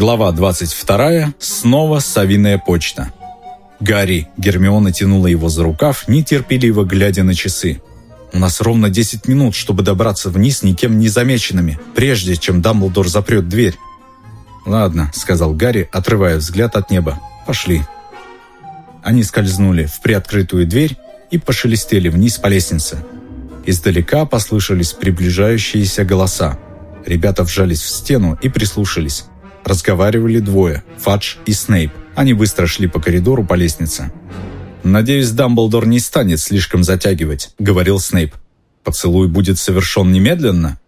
Глава 22. Снова совиная почта. «Гарри!» – Гермиона тянула его за рукав, нетерпеливо глядя на часы. «У нас ровно 10 минут, чтобы добраться вниз никем не замеченными, прежде чем Дамблдор запрет дверь». «Ладно», – сказал Гарри, отрывая взгляд от неба. «Пошли». Они скользнули в приоткрытую дверь и пошелестели вниз по лестнице. Издалека послышались приближающиеся голоса. Ребята вжались в стену и прислушались. Разговаривали двое – Фадж и Снейп. Они быстро шли по коридору по лестнице. «Надеюсь, Дамблдор не станет слишком затягивать», – говорил Снейп. «Поцелуй будет совершен немедленно?»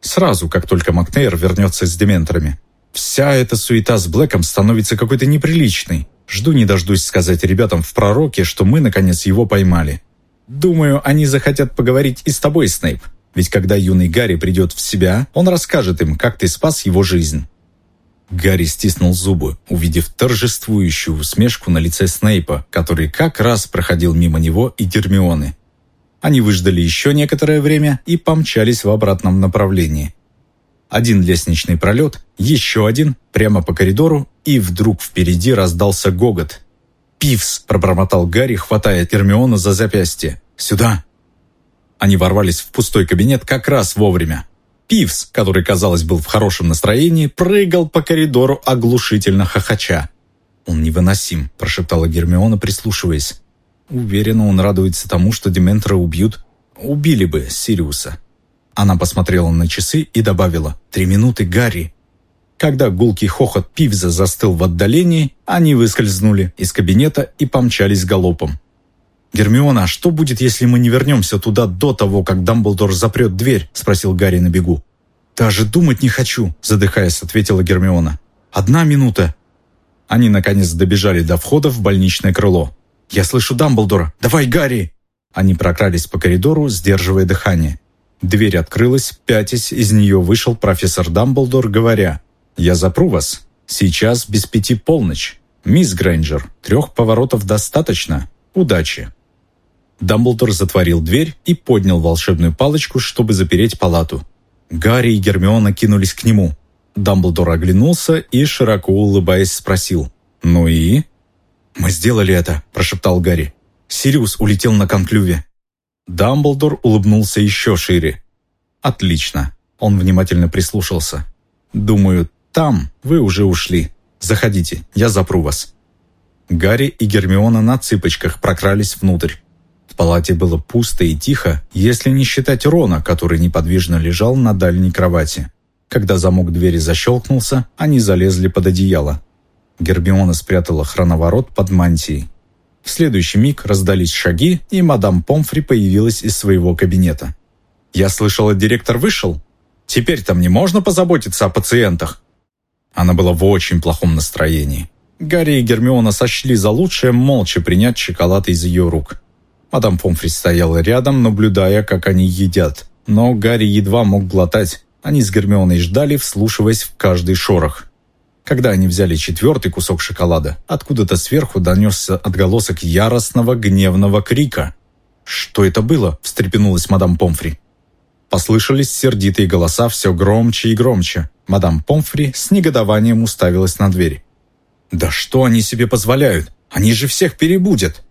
«Сразу, как только Макнейр вернется с дементорами. Вся эта суета с Блэком становится какой-то неприличной. Жду не дождусь сказать ребятам в пророке, что мы, наконец, его поймали. Думаю, они захотят поговорить и с тобой, Снейп. Ведь когда юный Гарри придет в себя, он расскажет им, как ты спас его жизнь». Гарри стиснул зубы, увидев торжествующую усмешку на лице Снейпа, который как раз проходил мимо него и Гермионы. Они выждали еще некоторое время и помчались в обратном направлении. Один лестничный пролет, еще один, прямо по коридору, и вдруг впереди раздался гогот. «Пивс!» – пробормотал Гарри, хватая Гермиону за запястье. «Сюда!» Они ворвались в пустой кабинет как раз вовремя. Пивс, который, казалось, был в хорошем настроении, прыгал по коридору оглушительно хохоча. «Он невыносим», – прошептала Гермиона, прислушиваясь. «Уверена, он радуется тому, что Дементора убьют. Убили бы Сириуса». Она посмотрела на часы и добавила «Три минуты, Гарри». Когда гулкий хохот Пивза застыл в отдалении, они выскользнули из кабинета и помчались галопом. «Гермиона, а что будет, если мы не вернемся туда до того, как Дамблдор запрет дверь?» – спросил Гарри на бегу. «Даже думать не хочу», – задыхаясь, ответила Гермиона. «Одна минута». Они, наконец, добежали до входа в больничное крыло. «Я слышу Дамблдора! Давай, Гарри!» Они прокрались по коридору, сдерживая дыхание. Дверь открылась, пятясь, из нее вышел профессор Дамблдор, говоря, «Я запру вас. Сейчас без пяти полночь. Мисс Грейнджер, трех поворотов достаточно. Удачи!» Дамблдор затворил дверь и поднял волшебную палочку, чтобы запереть палату. Гарри и Гермиона кинулись к нему. Дамблдор оглянулся и, широко улыбаясь, спросил. «Ну и?» «Мы сделали это», – прошептал Гарри. «Сириус улетел на конклюве». Дамблдор улыбнулся еще шире. «Отлично». Он внимательно прислушался. «Думаю, там вы уже ушли. Заходите, я запру вас». Гарри и Гермиона на цыпочках прокрались внутрь. Палате было пусто и тихо, если не считать Рона, который неподвижно лежал на дальней кровати. Когда замок двери защелкнулся, они залезли под одеяло. Гермиона спрятала хроноворот под мантией. В следующий миг раздались шаги, и мадам Помфри появилась из своего кабинета. «Я слышала, директор вышел? Теперь там не можно позаботиться о пациентах?» Она была в очень плохом настроении. Гарри и Гермиона сочли за лучшее молча принять шоколад из ее рук. Мадам Помфри стояла рядом, наблюдая, как они едят. Но Гарри едва мог глотать. Они с Гермионой ждали, вслушиваясь в каждый шорох. Когда они взяли четвертый кусок шоколада, откуда-то сверху донесся отголосок яростного гневного крика. «Что это было?» – встрепенулась мадам Помфри. Послышались сердитые голоса все громче и громче. Мадам Помфри с негодованием уставилась на дверь. «Да что они себе позволяют? Они же всех перебудят!»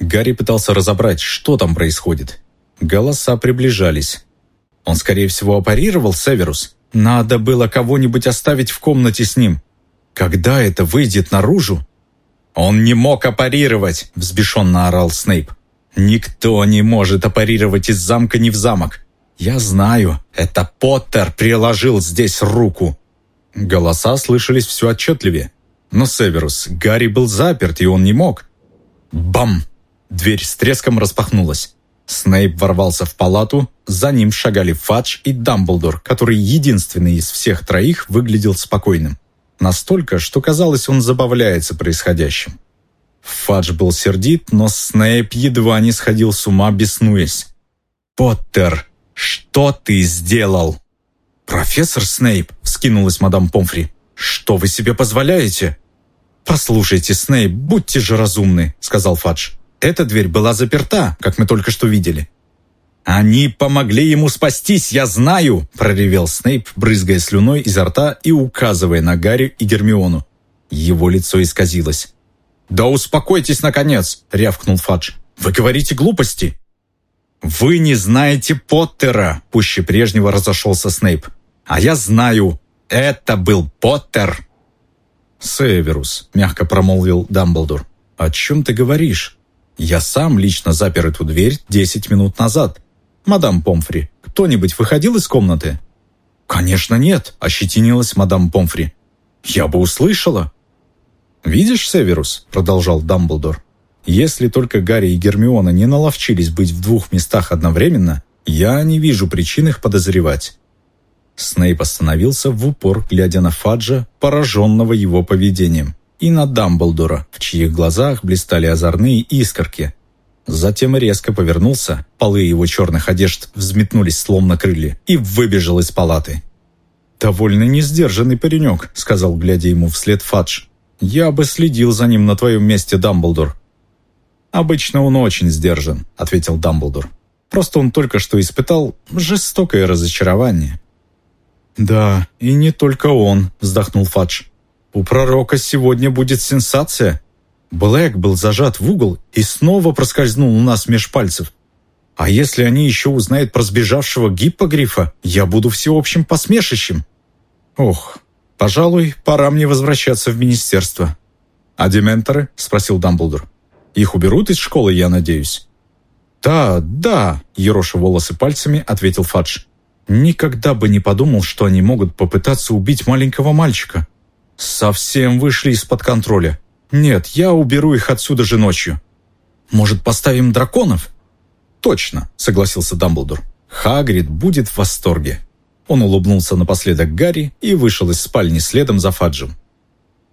Гарри пытался разобрать, что там происходит. Голоса приближались. Он, скорее всего, апарировал Северус. Надо было кого-нибудь оставить в комнате с ним. Когда это выйдет наружу? «Он не мог апарировать!» – взбешенно орал Снейп. «Никто не может апарировать из замка не в замок. Я знаю, это Поттер приложил здесь руку». Голоса слышались все отчетливее. Но Северус, Гарри был заперт, и он не мог. Бам! Дверь с треском распахнулась. Снейп ворвался в палату, за ним шагали Фадж и Дамблдор, который единственный из всех троих выглядел спокойным. Настолько, что казалось, он забавляется происходящим. Фадж был сердит, но Снейп едва не сходил с ума, беснуясь. «Поттер, что ты сделал?» «Профессор Снейп», — вскинулась мадам Помфри. «Что вы себе позволяете?» «Послушайте, Снейп, будьте же разумны», — сказал Фадж. Эта дверь была заперта, как мы только что видели». «Они помогли ему спастись, я знаю!» – проревел Снейп, брызгая слюной изо рта и указывая на Гарри и Гермиону. Его лицо исказилось. «Да успокойтесь, наконец!» – рявкнул Фадж. «Вы говорите глупости!» «Вы не знаете Поттера!» – пуще прежнего разошелся Снейп. «А я знаю! Это был Поттер!» «Северус», — мягко промолвил Дамблдор. «О чем ты говоришь? Я сам лично запер эту дверь десять минут назад. Мадам Помфри, кто-нибудь выходил из комнаты?» «Конечно нет», — ощетинилась мадам Помфри. «Я бы услышала». «Видишь, Северус», — продолжал Дамблдор, «если только Гарри и Гермиона не наловчились быть в двух местах одновременно, я не вижу причин их подозревать. Снейп остановился в упор, глядя на Фаджа, пораженного его поведением, и на Дамблдора, в чьих глазах блистали озорные искорки. Затем резко повернулся, полы его черных одежд взметнулись словно крылья, и выбежал из палаты. «Довольно несдержанный паренек», — сказал, глядя ему вслед Фадж. «Я бы следил за ним на твоем месте, Дамблдор». «Обычно он очень сдержан», — ответил Дамблдор. «Просто он только что испытал жестокое разочарование. «Да, и не только он», — вздохнул Фадж. «У пророка сегодня будет сенсация. Блэк был зажат в угол и снова проскользнул у нас меж пальцев. А если они еще узнают про сбежавшего гиппогрифа, я буду всеобщим посмешищем. Ох, пожалуй, пора мне возвращаться в министерство». «А дементоры?» — спросил Дамблдор. «Их уберут из школы, я надеюсь?» «Да, да», — ероша волосы пальцами, ответил Фадж. Никогда бы не подумал, что они могут попытаться убить маленького мальчика. Совсем вышли из-под контроля. Нет, я уберу их отсюда же ночью. Может, поставим драконов? Точно, согласился Дамблдор. Хагрид будет в восторге. Он улыбнулся напоследок Гарри и вышел из спальни следом за Фаджем.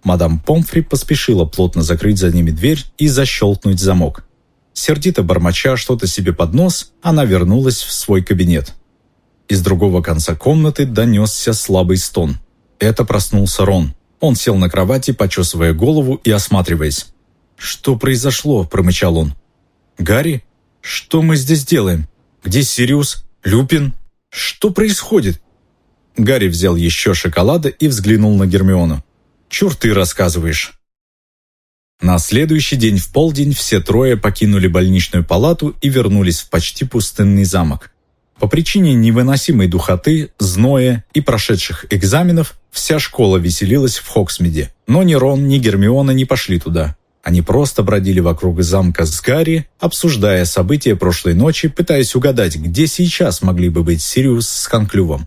Мадам Помфри поспешила плотно закрыть за ними дверь и защелкнуть замок. Сердито бормоча что-то себе под нос, она вернулась в свой кабинет. Из другого конца комнаты донесся слабый стон. Это проснулся Рон. Он сел на кровати, почесывая голову и осматриваясь. «Что произошло?» – промычал он. «Гарри? Что мы здесь делаем? Где Сириус? Люпин? Что происходит?» Гарри взял еще шоколада и взглянул на Гермиону. «Чур ты рассказываешь». На следующий день в полдень все трое покинули больничную палату и вернулись в почти пустынный замок. По причине невыносимой духоты, зноя и прошедших экзаменов вся школа веселилась в Хоксмиде. Но ни Рон, ни Гермиона не пошли туда. Они просто бродили вокруг замка с Гарри, обсуждая события прошлой ночи, пытаясь угадать, где сейчас могли бы быть Сириус с Конклювом.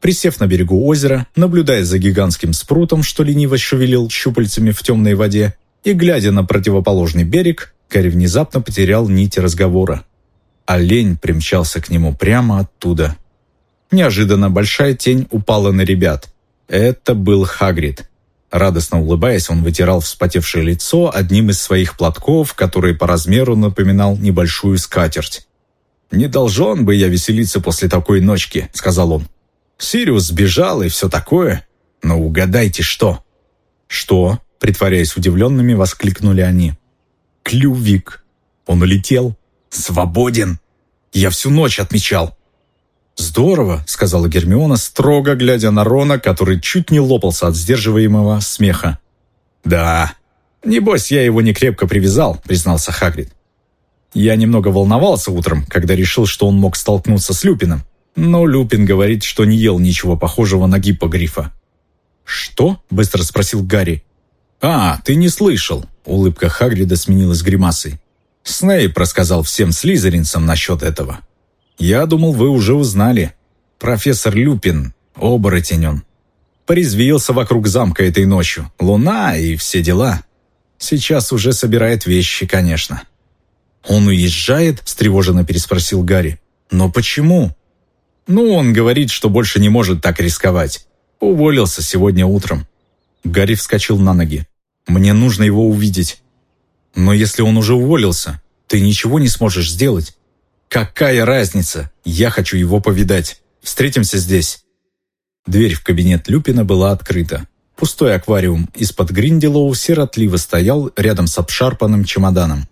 Присев на берегу озера, наблюдая за гигантским спрутом, что лениво шевелил щупальцами в темной воде, и глядя на противоположный берег, Гарри внезапно потерял нити разговора. Олень примчался к нему прямо оттуда. Неожиданно большая тень упала на ребят. Это был Хагрид. Радостно улыбаясь, он вытирал вспотевшее лицо одним из своих платков, который по размеру напоминал небольшую скатерть. «Не должен бы я веселиться после такой ночки», — сказал он. «Сириус сбежал и все такое. Но угадайте, что?» «Что?» — притворяясь удивленными, воскликнули они. «Клювик. Он улетел свободен. Я всю ночь отмечал». «Здорово», — сказала Гермиона, строго глядя на Рона, который чуть не лопался от сдерживаемого смеха. «Да, небось, я его не крепко привязал», — признался Хагрид. «Я немного волновался утром, когда решил, что он мог столкнуться с Люпином, но Люпин говорит, что не ел ничего похожего на гиппогрифа». «Что?» — быстро спросил Гарри. «А, ты не слышал», — улыбка Хагрида сменилась гримасой. Снейп рассказал всем слизеринцам насчет этого. Я думал, вы уже узнали. Профессор Люпин, оборотень он. Порезвился вокруг замка этой ночью. Луна и все дела. Сейчас уже собирает вещи, конечно. «Он уезжает?» – встревоженно переспросил Гарри. «Но почему?» «Ну, он говорит, что больше не может так рисковать. Уволился сегодня утром». Гарри вскочил на ноги. «Мне нужно его увидеть. Но если он уже уволился, ты ничего не сможешь сделать. Какая разница? Я хочу его повидать. Встретимся здесь. Дверь в кабинет Люпина была открыта. Пустой аквариум из-под Гринделоу сиротливо стоял рядом с обшарпанным чемоданом.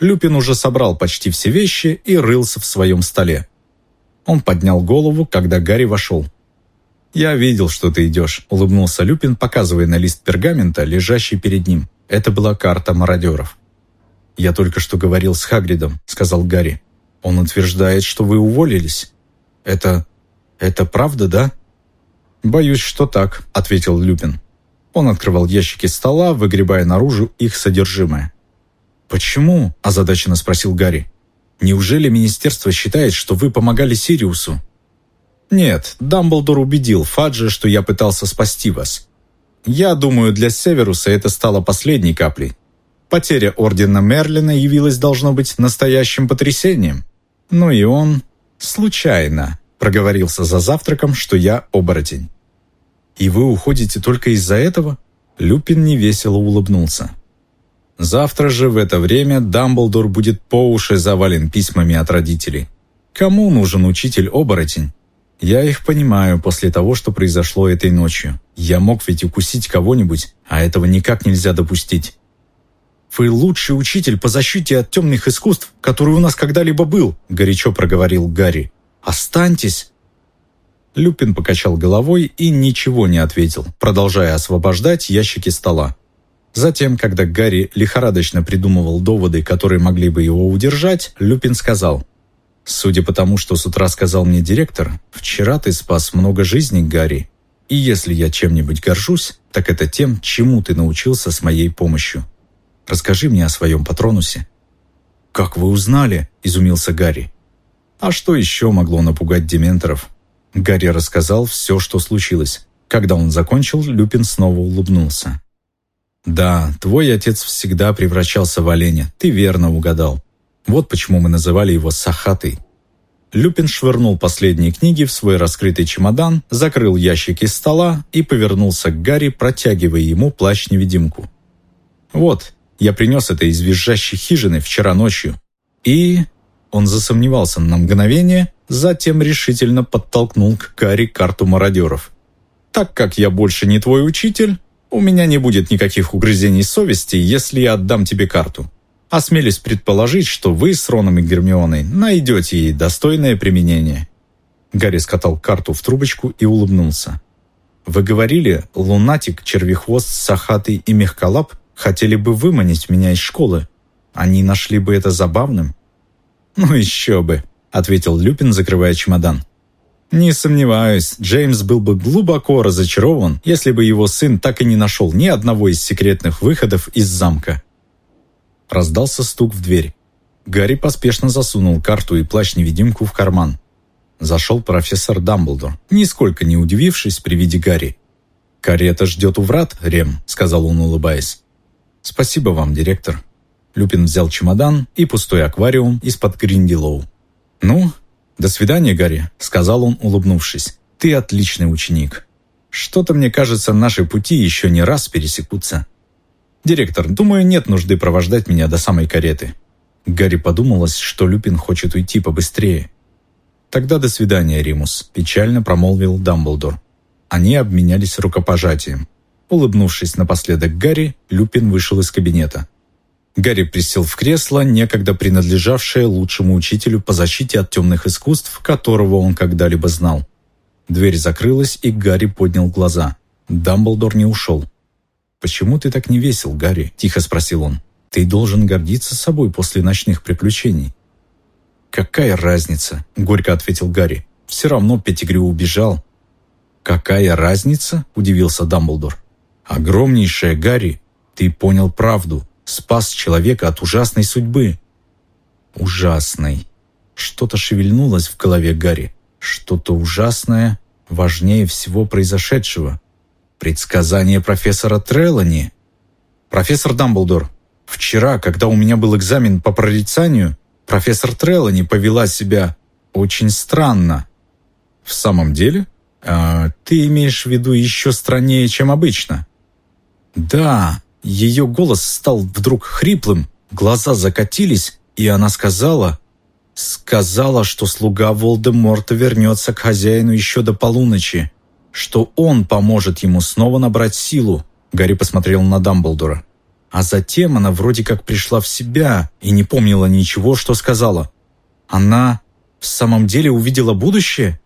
Люпин уже собрал почти все вещи и рылся в своем столе. Он поднял голову, когда Гарри вошел. «Я видел, что ты идешь», — улыбнулся Люпин, показывая на лист пергамента, лежащий перед ним. Это была карта мародеров. «Я только что говорил с Хагридом», — сказал Гарри. «Он утверждает, что вы уволились. Это... это правда, да?» «Боюсь, что так», — ответил Люпин. Он открывал ящики стола, выгребая наружу их содержимое. «Почему?» – озадаченно спросил Гарри. «Неужели министерство считает, что вы помогали Сириусу?» «Нет, Дамблдор убедил Фаджа, что я пытался спасти вас. Я думаю, для Северуса это стало последней каплей. Потеря Ордена Мерлина явилась, должно быть, настоящим потрясением. Ну и он случайно проговорился за завтраком, что я оборотень. «И вы уходите только из-за этого?» Люпин невесело улыбнулся. Завтра же в это время Дамблдор будет по уши завален письмами от родителей. Кому нужен учитель-оборотень? Я их понимаю после того, что произошло этой ночью. Я мог ведь укусить кого-нибудь, а этого никак нельзя допустить. «Вы лучший учитель по защите от темных искусств, который у нас когда-либо был», горячо проговорил Гарри. «Останьтесь!» Люпин покачал головой и ничего не ответил, продолжая освобождать ящики стола. Затем, когда Гарри лихорадочно придумывал доводы, которые могли бы его удержать, Люпин сказал, «Судя по тому, что с утра сказал мне директор, вчера ты спас много жизней, Гарри. И если я чем-нибудь горжусь, так это тем, чему ты научился с моей помощью. Расскажи мне о своем патронусе». «Как вы узнали?» – изумился Гарри. «А что еще могло напугать дементоров?» Гарри рассказал все, что случилось. Когда он закончил, Люпин снова улыбнулся. «Да, твой отец всегда превращался в оленя, ты верно угадал. Вот почему мы называли его Сахатой». Люпин швырнул последние книги в свой раскрытый чемодан, закрыл ящики стола и повернулся к Гарри, протягивая ему плащ-невидимку. «Вот, я принес это из визжащей хижины вчера ночью». И... Он засомневался на мгновение, затем решительно подтолкнул к Гарри карту мародеров. «Так как я больше не твой учитель, у меня не будет никаких угрызений совести, если я отдам тебе карту. Осмелюсь предположить, что вы с Роном и Гермионой найдете ей достойное применение». Гарри скатал карту в трубочку и улыбнулся. «Вы говорили, лунатик, червехвост, сахатый и мехколап хотели бы выманить меня из школы. Они нашли бы это забавным?» «Ну еще бы», — ответил Люпин, закрывая чемодан. Не сомневаюсь, Джеймс был бы глубоко разочарован, если бы его сын так и не нашел ни одного из секретных выходов из замка. Раздался стук в дверь. Гарри поспешно засунул карту и плащ-невидимку в карман. Зашел профессор Дамблдор, нисколько не удивившись при виде Гарри. «Карета ждет у врат, Рем», — сказал он, улыбаясь. «Спасибо вам, директор». Люпин взял чемодан и пустой аквариум из-под Гриндилоу. «Ну, «До свидания, Гарри», — сказал он, улыбнувшись. «Ты отличный ученик. Что-то, мне кажется, наши пути еще не раз пересекутся». «Директор, думаю, нет нужды провождать меня до самой кареты». Гарри подумалось, что Люпин хочет уйти побыстрее. «Тогда до свидания, Римус», – печально промолвил Дамблдор. Они обменялись рукопожатием. Улыбнувшись напоследок Гарри, Люпин вышел из кабинета. Гарри присел в кресло, некогда принадлежавшее лучшему учителю по защите от темных искусств, которого он когда-либо знал. Дверь закрылась, и Гарри поднял глаза. Дамблдор не ушел. «Почему ты так не весел, Гарри?» – тихо спросил он. «Ты должен гордиться собой после ночных приключений». «Какая разница?» – горько ответил Гарри. «Все равно Петтигрю убежал». «Какая разница?» – удивился Дамблдор. «Огромнейшая, Гарри. Ты понял правду спас человека от ужасной судьбы. Ужасной. Что-то шевельнулось в голове Гарри. Что-то ужасное, важнее всего произошедшего. Предсказание профессора Треллани. Профессор Дамблдор, вчера, когда у меня был экзамен по прорицанию, профессор Треллани повела себя очень странно. В самом деле? А, ты имеешь в виду еще страннее, чем обычно? Да, ее голос стал вдруг хриплым, глаза закатились, и она сказала... Сказала, что слуга Волдеморта вернется к хозяину еще до полуночи, что он поможет ему снова набрать силу. Гарри посмотрел на Дамблдора. А затем она вроде как пришла в себя и не помнила ничего, что сказала. Она в самом деле увидела будущее?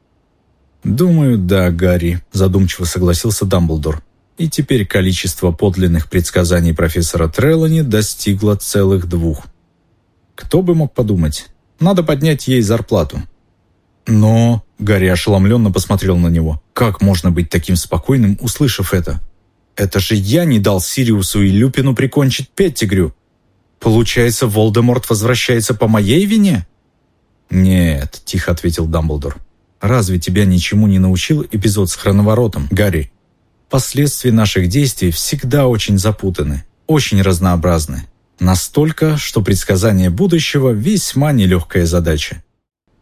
«Думаю, да, Гарри», – задумчиво согласился Дамблдор. И теперь количество подлинных предсказаний профессора Треллани достигло целых двух. Кто бы мог подумать? Надо поднять ей зарплату. Но... Гарри ошеломленно посмотрел на него. Как можно быть таким спокойным, услышав это? Это же я не дал Сириусу и Люпину прикончить Петтигрю. Получается, Волдеморт возвращается по моей вине? «Нет», — тихо ответил Дамблдор. «Разве тебя ничему не научил эпизод с хроноворотом, Гарри? Последствия наших действий всегда очень запутаны, очень разнообразны. Настолько, что предсказание будущего – весьма нелегкая задача.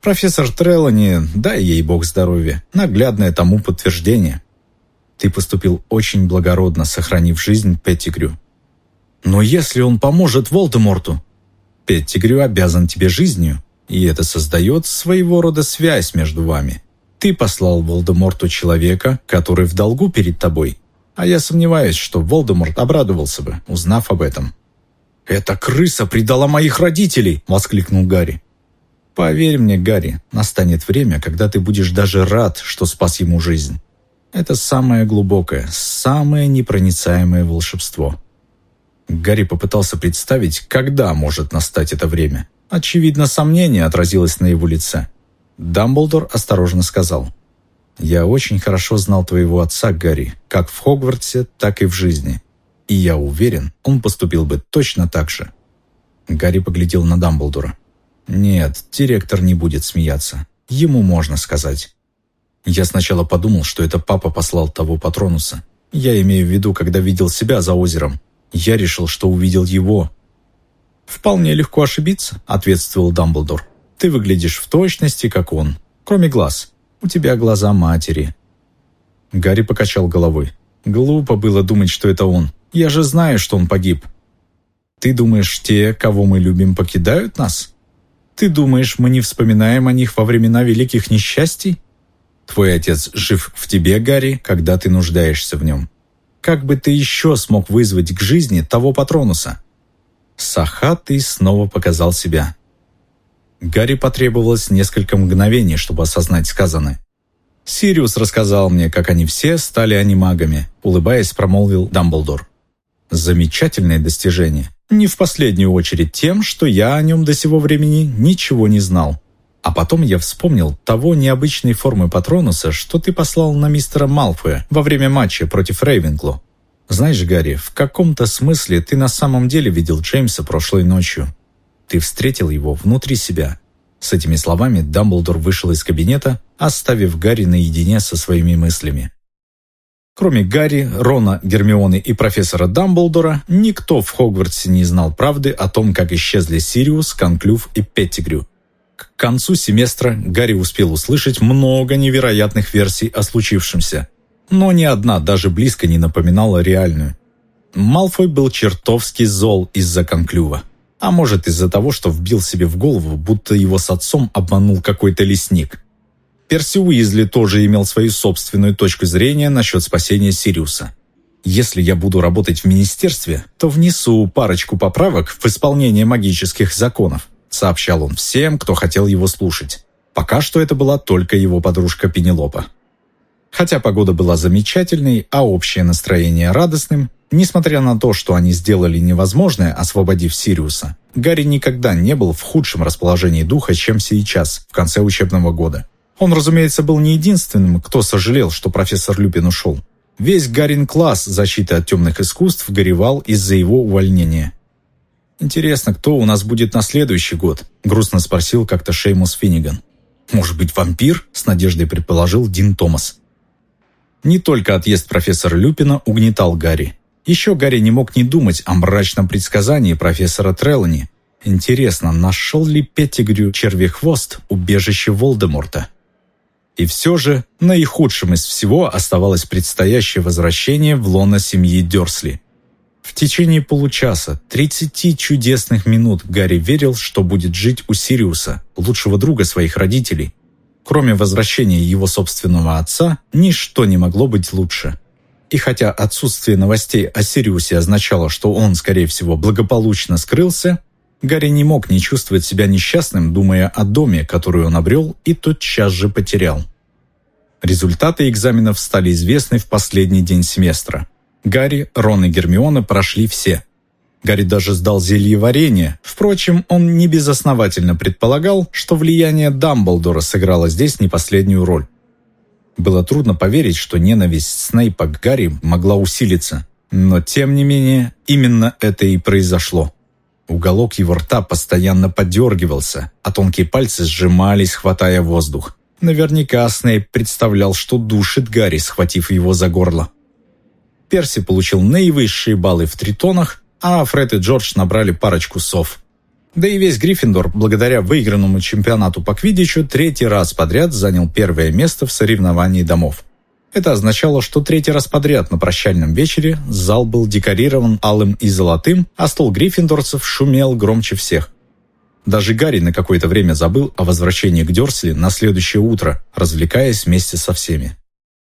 Профессор Треллани, дай ей бог здоровья, наглядное тому подтверждение. Ты поступил очень благородно, сохранив жизнь Петтигрю. Но если он поможет Волдеморту, Петтигрю обязан тебе жизнью, и это создает своего рода связь между вами. Ты послал Волдеморту человека, который в долгу перед тобой, а я сомневаюсь, что Волдеморт обрадовался бы, узнав об этом. «Эта крыса предала моих родителей!» – воскликнул Гарри. «Поверь мне, Гарри, настанет время, когда ты будешь даже рад, что спас ему жизнь. Это самое глубокое, самое непроницаемое волшебство». Гарри попытался представить, когда может настать это время. Очевидно, сомнение отразилось на его лице. Дамблдор осторожно сказал. «Я очень хорошо знал твоего отца, Гарри, как в Хогвартсе, так и в жизни. И я уверен, он поступил бы точно так же». Гарри поглядел на Дамблдора. «Нет, директор не будет смеяться. Ему можно сказать». Я сначала подумал, что это папа послал того Патронуса. Я имею в виду, когда видел себя за озером. Я решил, что увидел его. «Вполне легко ошибиться», — ответствовал Дамблдор. «Ты выглядишь в точности, как он. Кроме глаз. У тебя глаза матери». Гарри покачал головой. «Глупо было думать, что это он. Я же знаю, что он погиб. Ты думаешь, те, кого мы любим, покидают нас? Ты думаешь, мы не вспоминаем о них во времена великих несчастий? Твой отец жив в тебе, Гарри, когда ты нуждаешься в нем. Как бы ты еще смог вызвать к жизни того Патронуса?» Сахатый снова показал себя. Гарри потребовалось несколько мгновений, чтобы осознать сказанное. «Сириус рассказал мне, как они все стали анимагами», улыбаясь, промолвил Дамблдор. Замечательное достижение. Не в последнюю очередь тем, что я о нем до сего времени ничего не знал. А потом я вспомнил того необычной формы Патронуса, что ты послал на мистера Малфоя во время матча против Рейвенкло. Знаешь, Гарри, в каком-то смысле ты на самом деле видел Джеймса прошлой ночью. Ты встретил его внутри себя. С этими словами Дамблдор вышел из кабинета, оставив Гарри наедине со своими мыслями. Кроме Гарри, Рона, Гермионы и профессора Дамблдора, никто в Хогвартсе не знал правды о том, как исчезли Сириус, Конклюв и Петтигрю. К концу семестра Гарри успел услышать много невероятных версий о случившемся, но ни одна даже близко не напоминала реальную. Малфой был чертовски зол из-за Конклюва. А может из-за того, что вбил себе в голову, будто его с отцом обманул какой-то лесник – Перси Уизли тоже имел свою собственную точку зрения насчет спасения Сириуса. «Если я буду работать в министерстве, то внесу парочку поправок в исполнение магических законов», сообщал он всем, кто хотел его слушать. Пока что это была только его подружка Пенелопа. Хотя погода была замечательной, а общее настроение радостным, несмотря на то, что они сделали невозможное, освободив Сириуса, Гарри никогда не был в худшем расположении духа, чем сейчас, в конце учебного года. Он, разумеется, был не единственным, кто сожалел, что профессор Люпин ушел. Весь Гарин-класс защиты от темных искусств горевал из-за его увольнения. «Интересно, кто у нас будет на следующий год?» – грустно спросил как-то Шеймус Финниган. «Может быть, вампир?» – с надеждой предположил Дин Томас. Не только отъезд профессора Люпина угнетал Гарри. Еще Гарри не мог не думать о мрачном предсказании профессора Треллани. Интересно, нашел ли Петтигрю червехвост убежище Волдеморта? И все же наихудшим из всего оставалось предстоящее возвращение в лоно семьи Дёрсли. В течение получаса, 30 чудесных минут Гарри верил, что будет жить у Сириуса, лучшего друга своих родителей. Кроме возвращения его собственного отца, ничто не могло быть лучше. И хотя отсутствие новостей о Сириусе означало, что он, скорее всего, благополучно скрылся, Гарри не мог не чувствовать себя несчастным, думая о доме, который он обрел и тотчас же потерял. Результаты экзаменов стали известны в последний день семестра. Гарри, Рон и Гермиона прошли все. Гарри даже сдал зелье варенье. Впрочем, он небезосновательно предполагал, что влияние Дамблдора сыграло здесь не последнюю роль. Было трудно поверить, что ненависть Снейпа к Гарри могла усилиться. Но, тем не менее, именно это и произошло. Уголок его рта постоянно подергивался, а тонкие пальцы сжимались, хватая воздух. Наверняка Снейп представлял, что душит Гарри, схватив его за горло. Перси получил наивысшие баллы в тритонах, а Фред и Джордж набрали парочку сов. Да и весь Гриффиндор, благодаря выигранному чемпионату по квиддичу, третий раз подряд занял первое место в соревновании домов. Это означало, что третий раз подряд на прощальном вечере зал был декорирован алым и золотым, а стол гриффиндорцев шумел громче всех. Даже Гарри на какое-то время забыл о возвращении к Дёрсли на следующее утро, развлекаясь вместе со всеми.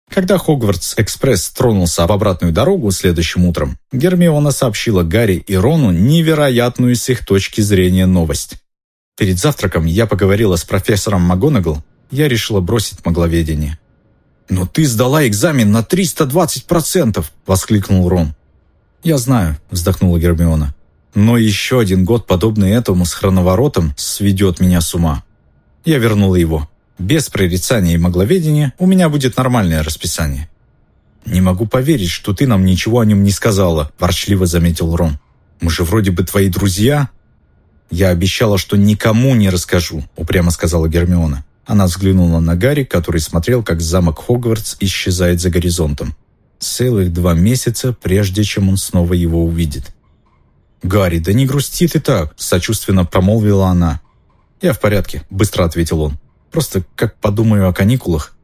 Когда Хогвартс-экспресс тронулся в обратную дорогу следующим утром, Гермиона сообщила Гарри и Рону невероятную с их точки зрения новость. Перед завтраком я поговорила с профессором МакГонагал, я решила бросить магловедение. «Но ты сдала экзамен на 320%!» – воскликнул Рон. «Я знаю», – вздохнула Гермиона. «Но еще один год, подобный этому с хроноворотом, сведет меня с ума». Я вернула его. Без прорицания и магловедения у меня будет нормальное расписание». «Не могу поверить, что ты нам ничего о нем не сказала», – ворчливо заметил Рон. «Мы же вроде бы твои друзья». «Я обещала, что никому не расскажу», – упрямо сказала Гермиона. Она взглянула на Гарри, который смотрел, как замок Хогвартс исчезает за горизонтом. Целых два месяца, прежде чем он снова его увидит. «Гарри, да не грусти ты так», – сочувственно промолвила она. «Я в порядке», – быстро ответил он. Просто как подумаю о каникулах».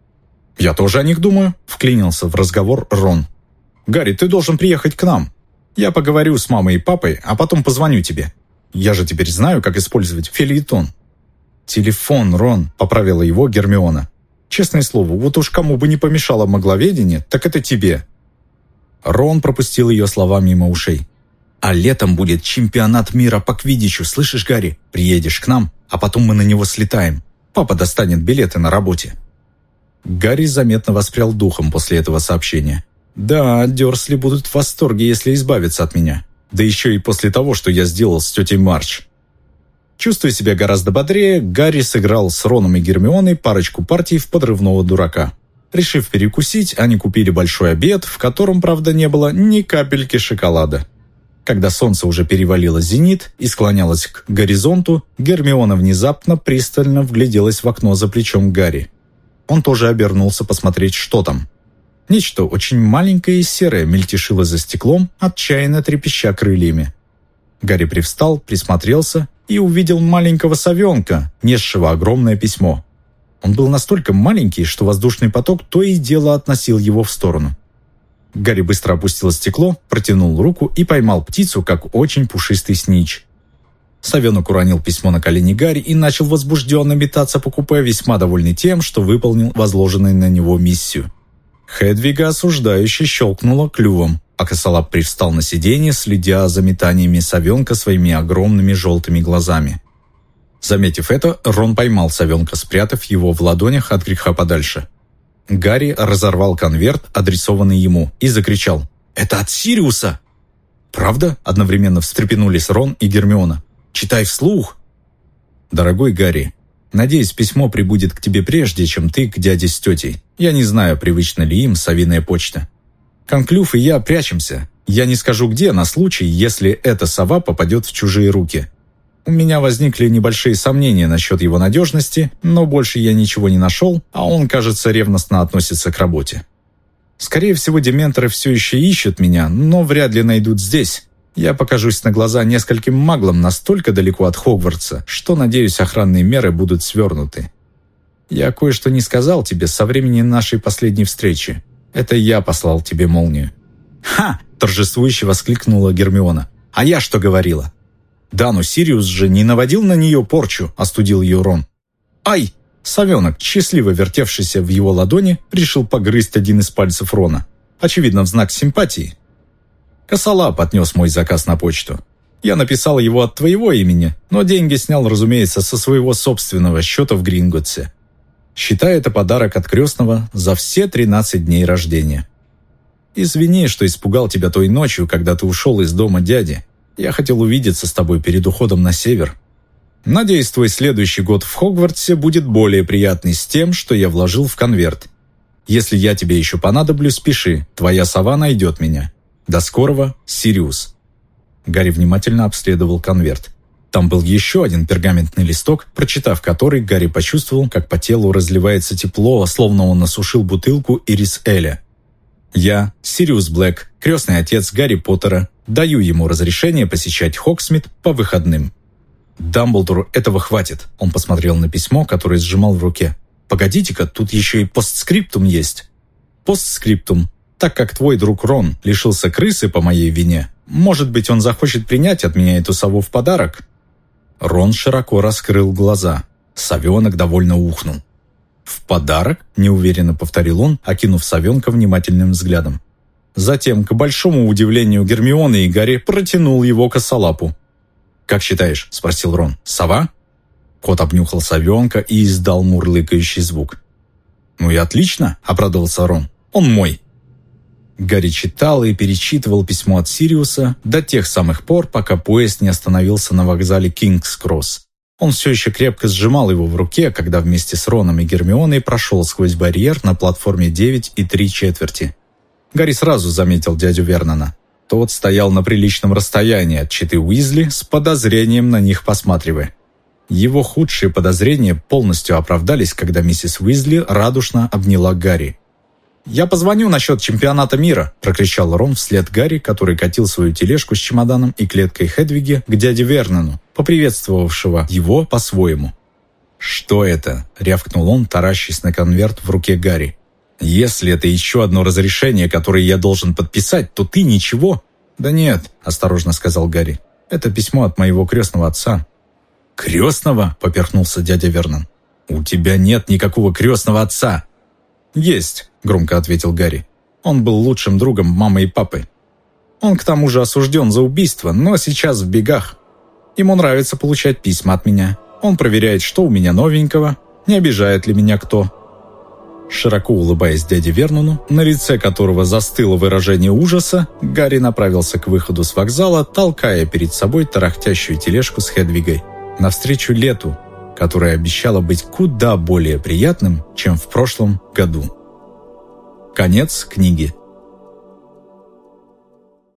«Я тоже о них думаю», — вклинился в разговор Рон. «Гарри, ты должен приехать к нам. Я поговорю с мамой и папой, а потом позвоню тебе. Я же теперь знаю, как использовать филитон». «Телефон, Рон», — поправила его Гермиона. «Честное слово, вот уж кому бы не помешало магловедение, так это тебе». Рон пропустил ее слова мимо ушей. «А летом будет чемпионат мира по квиддичу, слышишь, Гарри? Приедешь к нам, а потом мы на него слетаем. Папа достанет билеты на работе». Гарри заметно воспрял духом после этого сообщения. «Да, Дёрсли будут в восторге, если избавиться от меня. Да еще и после того, что я сделал с тетей Марч». Чувствуя себя гораздо бодрее, Гарри сыграл с Роном и Гермионой парочку партий в подрывного дурака. Решив перекусить, они купили большой обед, в котором, правда, не было ни капельки шоколада. Когда солнце уже перевалило зенит и склонялось к горизонту, Гермиона внезапно пристально вгляделась в окно за плечом Гарри. Он тоже обернулся посмотреть, что там. Нечто очень маленькое и серое мельтешило за стеклом, отчаянно трепеща крыльями. Гарри привстал, присмотрелся и увидел маленького совенка, несшего огромное письмо. Он был настолько маленький, что воздушный поток то и дело относил его в сторону. Гарри быстро опустил стекло, протянул руку и поймал птицу, как очень пушистый снич. Совенок уронил письмо на колени Гарри и начал возбужденно метаться по купе, весьма довольный тем, что выполнил возложенную на него миссию. Хедвига осуждающе щелкнула клювом, а косолап привстал на сиденье, следя за метаниями совенка своими огромными желтыми глазами. Заметив это, Рон поймал совенка, спрятав его в ладонях от греха подальше. Гарри разорвал конверт, адресованный ему, и закричал «Это от Сириуса!» «Правда?» – одновременно встрепенулись Рон и Гермиона. «Читай вслух!» «Дорогой Гарри, надеюсь, письмо прибудет к тебе прежде, чем ты к дяде с тетей. Я не знаю, привычна ли им совиная почта. Конклюв и я прячемся. Я не скажу где, на случай, если эта сова попадет в чужие руки. У меня возникли небольшие сомнения насчет его надежности, но больше я ничего не нашел, а он, кажется, ревностно относится к работе. Скорее всего, дементоры все еще ищут меня, но вряд ли найдут здесь. Я покажусь на глаза нескольким маглам настолько далеко от Хогвартса, что, надеюсь, охранные меры будут свернуты. Я кое-что не сказал тебе со времени нашей последней встречи. Это я послал тебе молнию». «Ха!» – торжествующе воскликнула Гермиона. «А я что говорила?» «Да, но Сириус же не наводил на нее порчу», – остудил ее Рон. «Ай!» Совенок, счастливо вертевшийся в его ладони, решил погрызть один из пальцев Рона. очевидно, в знак симпатии. Косолап отнес мой заказ на почту. Я написал его от твоего имени, но деньги снял, разумеется, со своего собственного счета в Гринготсе. Считай это подарок от крестного за все 13 дней рождения. Извини, что испугал тебя той ночью, когда ты ушел из дома дяди. Я хотел увидеться с тобой перед уходом на север. Надеюсь, твой следующий год в Хогвартсе будет более приятный с тем, что я вложил в конверт. Если я тебе еще понадоблюсь, пиши. Твоя сова найдет меня. До скорого, Сириус. Гарри внимательно обследовал конверт. Там был еще один пергаментный листок, прочитав который, Гарри почувствовал, как по телу разливается тепло, словно он осушил бутылку Ирис Эля. «Я, Сириус Блэк, крестный отец Гарри Поттера, даю ему разрешение посещать Хогсмид по выходным». «Дамблдору этого хватит», — он посмотрел на письмо, которое сжимал в руке. «Погодите-ка, тут еще и постскриптум есть». «Постскриптум. Так как твой друг Рон лишился крысы по моей вине, может быть, он захочет принять от меня эту сову в подарок?» Рон широко раскрыл глаза. Совенок довольно ухнул. «В подарок?» – неуверенно повторил он, окинув совенка внимательным взглядом. Затем, к большому удивлению Гермионы и Гарри, протянул его косолапу. «Как считаешь?» – спросил Рон. «Сова?» Кот обнюхал совенка и издал мурлыкающий звук. «Ну и отлично!» – обрадовался Рон. «Он мой!» Гарри читал и перечитывал письмо от Сириуса до тех самых пор, пока поезд не остановился на вокзале Кингс-Кросс. Он все еще крепко сжимал его в руке, когда вместе с Роном и Гермионой прошел сквозь барьер на платформе 9 и 3 четверти. Гарри сразу заметил дядю Вернона. Тот стоял на приличном расстоянии от читы Уизли с подозрением на них посматривая. Его худшие подозрения полностью оправдались, когда миссис Уизли радушно обняла Гарри. «Я позвоню насчет чемпионата мира», – прокричал Рон вслед Гарри, который катил свою тележку с чемоданом и клеткой Хедвиги к дяде Вернону, поприветствовавшего его по-своему. «Что это?» – рявкнул он, таращись на конверт в руке Гарри. «Если это еще одно разрешение, которое я должен подписать, то ты ничего». «Да нет», – осторожно сказал Гарри. «Это письмо от моего крестного отца». «Крестного?» – поперхнулся дядя Вернон. «У тебя нет никакого крестного отца». «Есть», — громко ответил Гарри. «Он был лучшим другом мамы и папы. Он к тому же осужден за убийство, но сейчас в бегах. Ему нравится получать письма от меня. Он проверяет, что у меня новенького, не обижает ли меня кто». Широко улыбаясь дяде Вернону, на лице которого застыло выражение ужаса, Гарри направился к выходу с вокзала, толкая перед собой тарахтящую тележку с Хедвигой. Навстречу лету, которое обещало быть куда более приятным, чем в прошлом году. Конец книги.